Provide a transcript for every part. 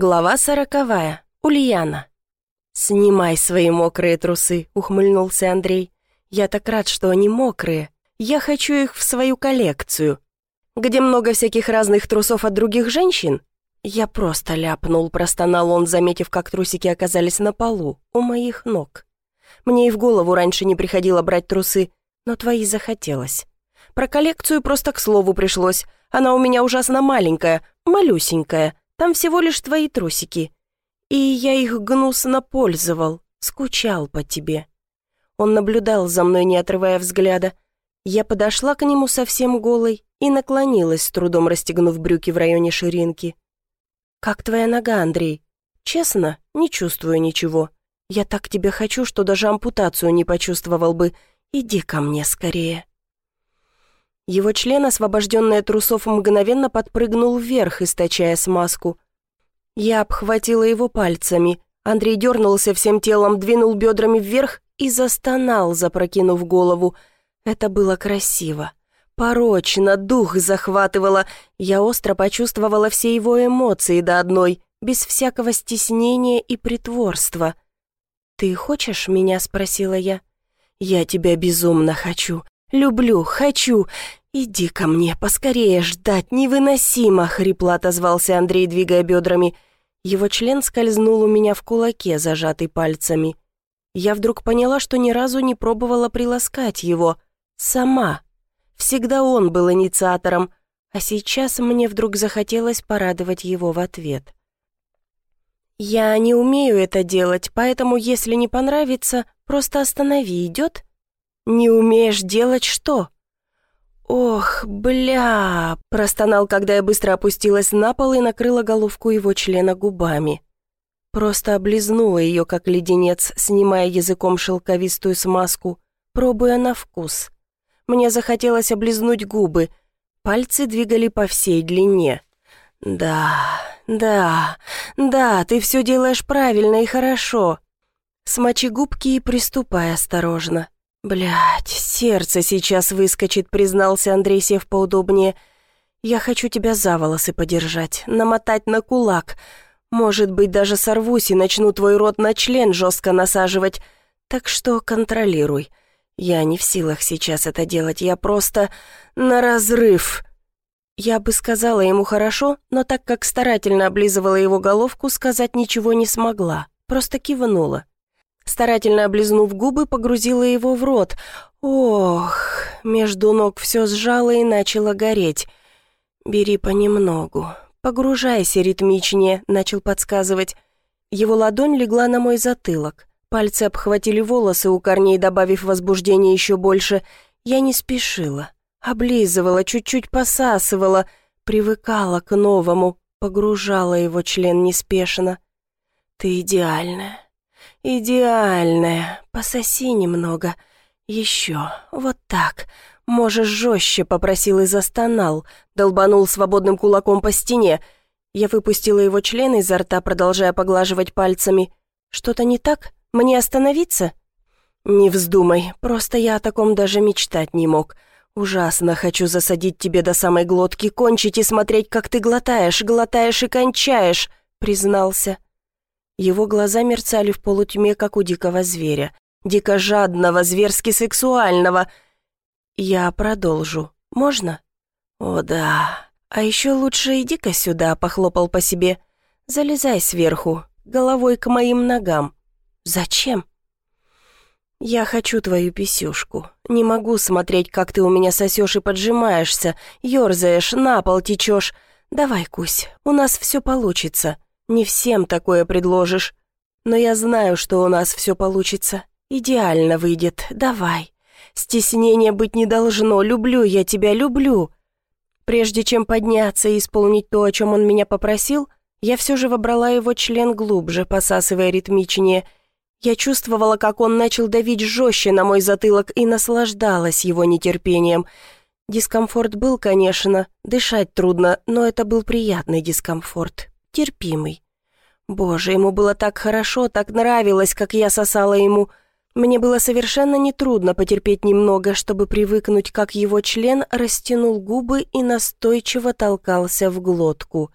Глава сороковая. Ульяна. «Снимай свои мокрые трусы», — ухмыльнулся Андрей. «Я так рад, что они мокрые. Я хочу их в свою коллекцию. Где много всяких разных трусов от других женщин?» Я просто ляпнул, простонал он, заметив, как трусики оказались на полу, у моих ног. Мне и в голову раньше не приходило брать трусы, но твои захотелось. Про коллекцию просто к слову пришлось. Она у меня ужасно маленькая, малюсенькая, там всего лишь твои трусики. И я их гнусно пользовал, скучал по тебе». Он наблюдал за мной, не отрывая взгляда. Я подошла к нему совсем голой и наклонилась, с трудом расстегнув брюки в районе ширинки. «Как твоя нога, Андрей? Честно, не чувствую ничего. Я так тебя хочу, что даже ампутацию не почувствовал бы. Иди ко мне скорее». Его член, освобожденный от трусов, мгновенно подпрыгнул вверх, источая смазку. Я обхватила его пальцами. Андрей дернулся всем телом, двинул бедрами вверх и застонал, запрокинув голову. Это было красиво. Порочно, дух захватывало. Я остро почувствовала все его эмоции до одной, без всякого стеснения и притворства. «Ты хочешь меня?» — спросила я. «Я тебя безумно хочу. Люблю, хочу. «Иди ко мне, поскорее, ждать невыносимо!» — хрипло отозвался Андрей, двигая бедрами. Его член скользнул у меня в кулаке, зажатый пальцами. Я вдруг поняла, что ни разу не пробовала приласкать его. Сама. Всегда он был инициатором, а сейчас мне вдруг захотелось порадовать его в ответ. «Я не умею это делать, поэтому, если не понравится, просто останови, идет?» «Не умеешь делать что?» «Ох, бля!» – простонал, когда я быстро опустилась на пол и накрыла головку его члена губами. Просто облизнула ее, как леденец, снимая языком шелковистую смазку, пробуя на вкус. Мне захотелось облизнуть губы. Пальцы двигали по всей длине. «Да, да, да, ты все делаешь правильно и хорошо». Смочи губки и приступай осторожно. «Блядь, сердце сейчас выскочит», — признался Андрей, сев поудобнее. «Я хочу тебя за волосы подержать, намотать на кулак. Может быть, даже сорвусь и начну твой рот на член жестко насаживать. Так что контролируй. Я не в силах сейчас это делать, я просто на разрыв». Я бы сказала ему хорошо, но так как старательно облизывала его головку, сказать ничего не смогла, просто кивнула. Старательно облизнув губы, погрузила его в рот. Ох, между ног все сжало и начало гореть. «Бери понемногу. Погружайся ритмичнее», — начал подсказывать. Его ладонь легла на мой затылок. Пальцы обхватили волосы у корней, добавив возбуждение еще больше. Я не спешила. Облизывала, чуть-чуть посасывала, привыкала к новому, погружала его член неспешно. «Ты идеальная, «Идеальная. Пососи немного. Еще. Вот так. Можешь жестче», — попросил и застонал. Долбанул свободным кулаком по стене. Я выпустила его член изо рта, продолжая поглаживать пальцами. «Что-то не так? Мне остановиться?» «Не вздумай. Просто я о таком даже мечтать не мог. Ужасно хочу засадить тебе до самой глотки, кончить и смотреть, как ты глотаешь, глотаешь и кончаешь», — признался. Его глаза мерцали в полутьме, как у дикого зверя. Дико жадного, зверски сексуального. Я продолжу. Можно? О, да. А еще лучше иди-ка сюда, похлопал по себе. Залезай сверху, головой к моим ногам. Зачем? «Я хочу твою писюшку. Не могу смотреть, как ты у меня сосешь и поджимаешься, ерзаешь, на пол течешь. Давай, Кусь, у нас все получится. Не всем такое предложишь. Но я знаю, что у нас все получится. Идеально выйдет. Давай. Стеснения быть не должно. Люблю я тебя, люблю. Прежде чем подняться и исполнить то, о чем он меня попросил, я все же вобрала его член глубже, посасывая ритмичнее. Я чувствовала, как он начал давить жестче на мой затылок и наслаждалась его нетерпением. Дискомфорт был, конечно, дышать трудно, но это был приятный дискомфорт терпимый. Боже, ему было так хорошо, так нравилось, как я сосала ему. Мне было совершенно нетрудно потерпеть немного, чтобы привыкнуть, как его член растянул губы и настойчиво толкался в глотку.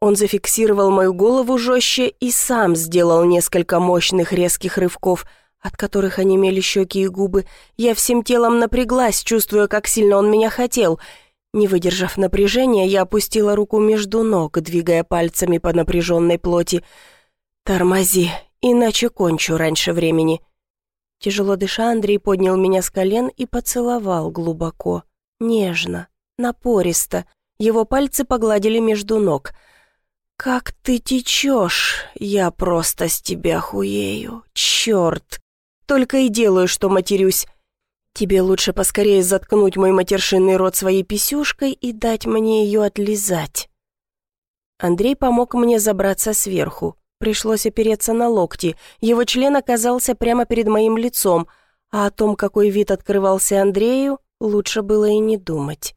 Он зафиксировал мою голову жестче и сам сделал несколько мощных резких рывков, от которых онемели щеки и губы. Я всем телом напряглась, чувствуя, как сильно он меня хотел. Не выдержав напряжения, я опустила руку между ног, двигая пальцами по напряженной плоти. «Тормози, иначе кончу раньше времени». Тяжело дыша, Андрей поднял меня с колен и поцеловал глубоко, нежно, напористо. Его пальцы погладили между ног — «Как ты течешь! Я просто с тебя хуею! Черт! Только и делаю, что матерюсь. Тебе лучше поскорее заткнуть мой матершинный рот своей писюшкой и дать мне ее отлизать». Андрей помог мне забраться сверху. Пришлось опереться на локти. Его член оказался прямо перед моим лицом, а о том, какой вид открывался Андрею, лучше было и не думать.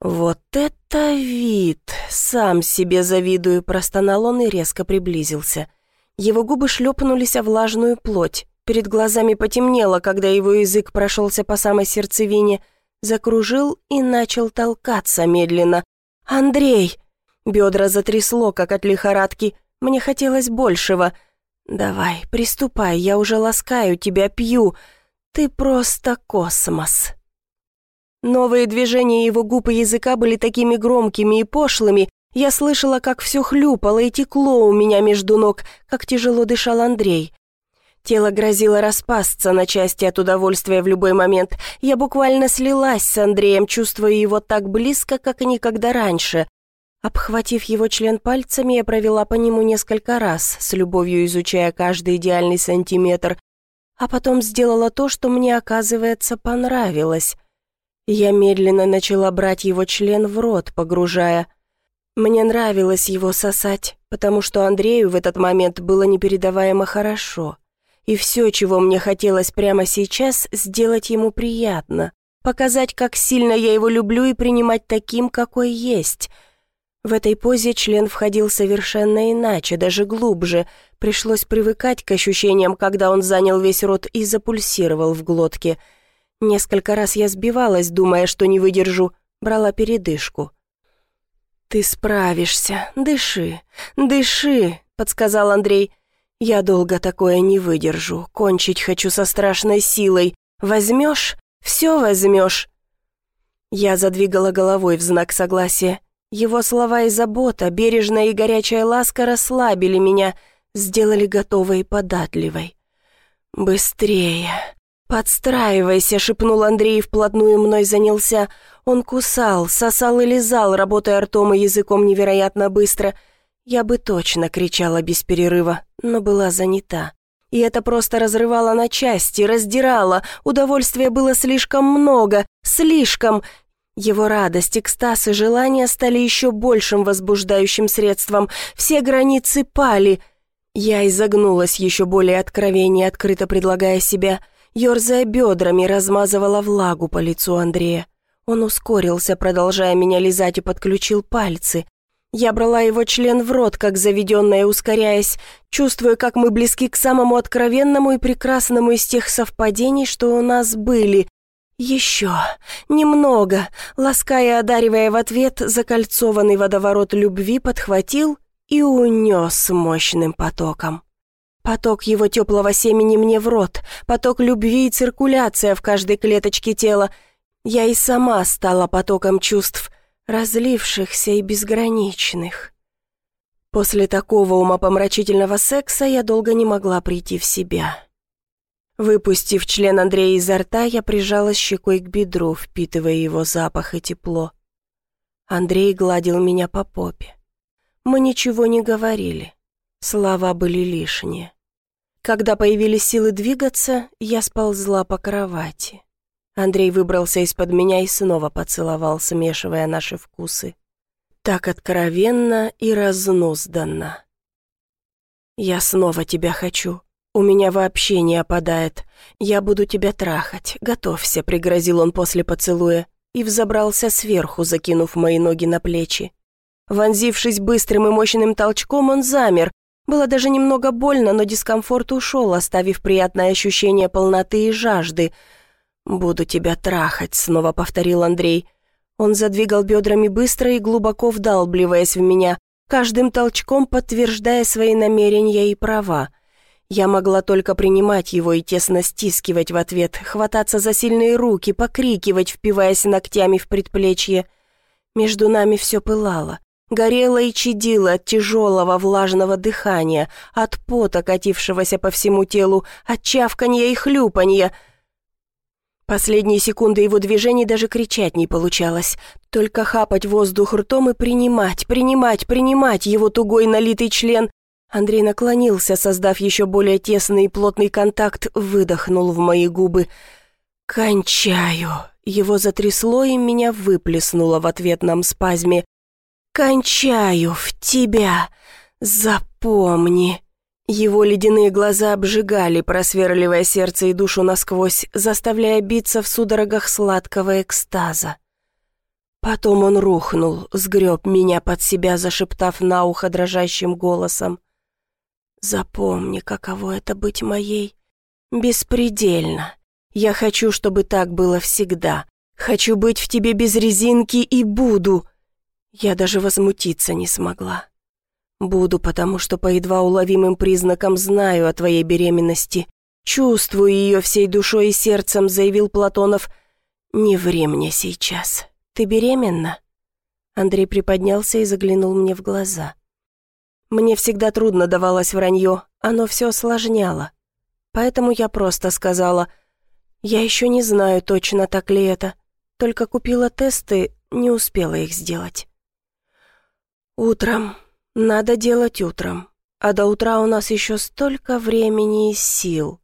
«Вот это вид! Сам себе завидую!» – простонал он и резко приблизился. Его губы шлепнулись о влажную плоть. Перед глазами потемнело, когда его язык прошелся по самой сердцевине, закружил и начал толкаться медленно. «Андрей!» Бедра затрясло, как от лихорадки. Мне хотелось большего. «Давай, приступай, я уже ласкаю тебя, пью. Ты просто космос!» Новые движения его губ и языка были такими громкими и пошлыми. Я слышала, как все хлюпало и текло у меня между ног, как тяжело дышал Андрей. Тело грозило распасться на части от удовольствия в любой момент. Я буквально слилась с Андреем, чувствуя его так близко, как и никогда раньше. Обхватив его член пальцами, я провела по нему несколько раз, с любовью изучая каждый идеальный сантиметр, а потом сделала то, что мне, оказывается, понравилось — я медленно начала брать его член в рот, погружая. Мне нравилось его сосать, потому что Андрею в этот момент было непередаваемо хорошо. И все, чего мне хотелось прямо сейчас, сделать ему приятно. Показать, как сильно я его люблю и принимать таким, какой есть. В этой позе член входил совершенно иначе, даже глубже. Пришлось привыкать к ощущениям, когда он занял весь рот и запульсировал в глотке – Несколько раз я сбивалась, думая, что не выдержу, брала передышку. «Ты справишься, дыши, дыши», — подсказал Андрей. «Я долго такое не выдержу, кончить хочу со страшной силой. Возьмешь? Все возьмешь». Я задвигала головой в знак согласия. Его слова и забота, бережная и горячая ласка расслабили меня, сделали готовой и податливой. «Быстрее, «Подстраивайся», — шепнул Андрей, вплотную мной занялся. Он кусал, сосал и лизал, работая ртом и языком невероятно быстро. Я бы точно кричала без перерыва, но была занята. И это просто разрывало на части, раздирало. Удовольствия было слишком много, слишком. Его радость, экстаз и желание стали еще большим возбуждающим средством. Все границы пали. Я изогнулась еще более откровеннее, открыто предлагая себя — ерзая бедрами, размазывала влагу по лицу Андрея. Он ускорился, продолжая меня лизать и подключил пальцы. Я брала его член в рот, как заведенная, ускоряясь, чувствуя, как мы близки к самому откровенному и прекрасному из тех совпадений, что у нас были. Еще, немного, лаская одаривая в ответ, закольцованный водоворот любви подхватил и унес мощным потоком. Поток его теплого семени мне в рот, поток любви и циркуляция в каждой клеточке тела. Я и сама стала потоком чувств, разлившихся и безграничных. После такого умопомрачительного секса я долго не могла прийти в себя. Выпустив член Андрея изо рта, я прижалась щекой к бедру, впитывая его запах и тепло. Андрей гладил меня по попе. Мы ничего не говорили. Слова были лишние. Когда появились силы двигаться, я сползла по кровати. Андрей выбрался из-под меня и снова поцеловал, смешивая наши вкусы. Так откровенно и разнузданно. «Я снова тебя хочу. У меня вообще не опадает. Я буду тебя трахать. Готовься», — пригрозил он после поцелуя и взобрался сверху, закинув мои ноги на плечи. Вонзившись быстрым и мощным толчком, он замер, было даже немного больно, но дискомфорт ушел, оставив приятное ощущение полноты и жажды. «Буду тебя трахать», — снова повторил Андрей. Он задвигал бедрами быстро и глубоко вдалбливаясь в меня, каждым толчком подтверждая свои намерения и права. Я могла только принимать его и тесно стискивать в ответ, хвататься за сильные руки, покрикивать, впиваясь ногтями в предплечье. Между нами все пылало. Горело и чадило от тяжелого влажного дыхания, от пота, катившегося по всему телу, от чавканья и хлюпанья. Последние секунды его движений даже кричать не получалось. Только хапать воздух ртом и принимать, принимать, принимать его тугой налитый член, Андрей наклонился, создав еще более тесный и плотный контакт, выдохнул в мои губы. «Кончаю!» Его затрясло и меня выплеснуло в ответном спазме. «Кончаю в тебя! Запомни!» Его ледяные глаза обжигали, просверливая сердце и душу насквозь, заставляя биться в судорогах сладкого экстаза. Потом он рухнул, сгреб меня под себя, зашептав на ухо дрожащим голосом. Запомни, каково это быть моей. Беспредельно. Я хочу, чтобы так было всегда. Хочу быть в тебе без резинки и буду. Я даже возмутиться не смогла. Буду, потому что по едва уловимым признакам знаю о твоей беременности. Чувствую ее всей душой и сердцем, заявил Платонов. Не ври мне сейчас. Ты беременна? Андрей приподнялся и заглянул мне в глаза. Мне всегда трудно давалось вранье, оно все осложняло. Поэтому я просто сказала, я еще не знаю точно, так ли это, только купила тесты, не успела их сделать. Утром. Надо делать утром. А до утра у нас еще столько времени и сил.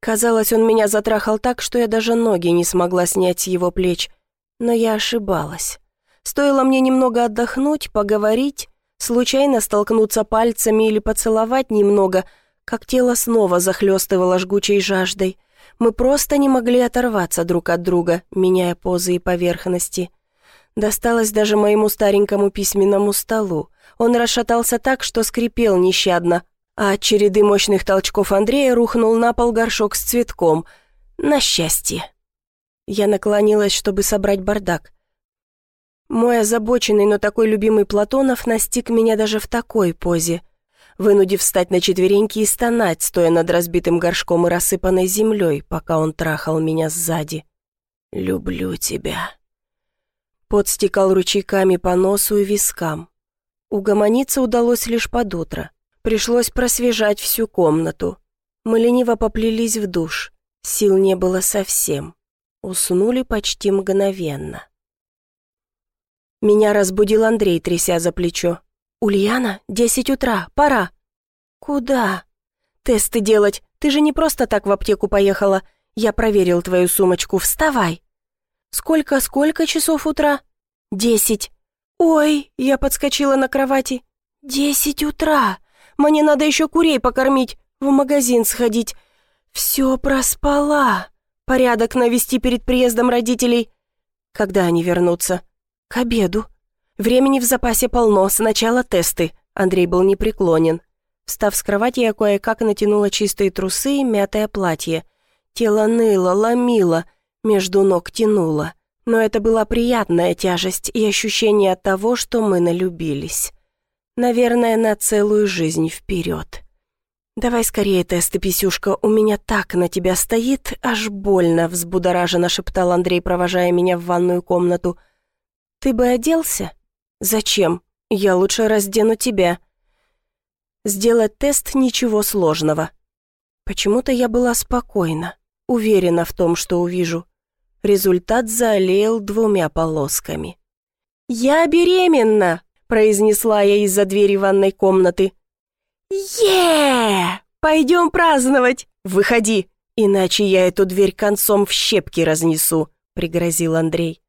Казалось, он меня затрахал так, что я даже ноги не смогла снять с его плеч. Но я ошибалась. Стоило мне немного отдохнуть, поговорить, случайно столкнуться пальцами или поцеловать немного, как тело снова захлестывало жгучей жаждой. Мы просто не могли оторваться друг от друга, меняя позы и поверхности. Досталось даже моему старенькому письменному столу. Он расшатался так, что скрипел нещадно, а от череды мощных толчков Андрея рухнул на пол горшок с цветком. На счастье. Я наклонилась, чтобы собрать бардак. Мой озабоченный, но такой любимый Платонов настиг меня даже в такой позе, вынудив встать на четвереньки и стонать, стоя над разбитым горшком и рассыпанной землей, пока он трахал меня сзади. «Люблю тебя». Пот стекал ручейками по носу и вискам. Угомониться удалось лишь под утро. Пришлось просвежать всю комнату. Мы лениво поплелись в душ. Сил не было совсем. Уснули почти мгновенно. Меня разбудил Андрей, тряся за плечо. «Ульяна, десять утра, пора». «Куда?» «Тесты делать. Ты же не просто так в аптеку поехала. Я проверил твою сумочку. Вставай». «Сколько-сколько часов утра?» «Десять». «Ой!» — я подскочила на кровати. «Десять утра. Мне надо еще курей покормить, в магазин сходить. Все проспала. Порядок навести перед приездом родителей. Когда они вернутся?» «К обеду. Времени в запасе полно, сначала тесты». Андрей был непреклонен. Встав с кровати, я кое-как натянула чистые трусы и мятое платье. Тело ныло, ломило, между ног тянуло. Но это была приятная тяжесть и ощущение того, что мы налюбились. Наверное, на целую жизнь вперед. «Давай скорее тесты, писюшка, у меня так на тебя стоит, аж больно», взбудораженно шептал Андрей, провожая меня в ванную комнату. «Ты бы оделся?» «Зачем? Я лучше раздену тебя». Сделать тест ничего сложного. Почему-то я была спокойна, уверена в том, что увижу. Результат заолеял двумя полосками. «Я беременна!» – произнесла я из-за двери ванной комнаты. е Пойдем праздновать! Выходи, иначе я эту дверь концом в щепки разнесу», – пригрозил Андрей.